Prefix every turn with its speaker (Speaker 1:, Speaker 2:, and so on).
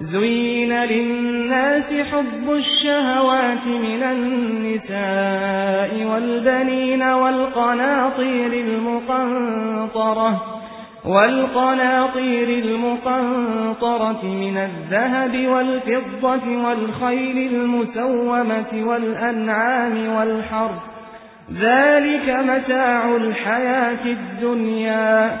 Speaker 1: زين للناس حب الشهوات من النساء والبنين والقناطير المقنطرة والقناطير المقنطرة من الذهب والفضة والخيل المسومة والأنعام والحرث ذلك متاع الحياة الدنيا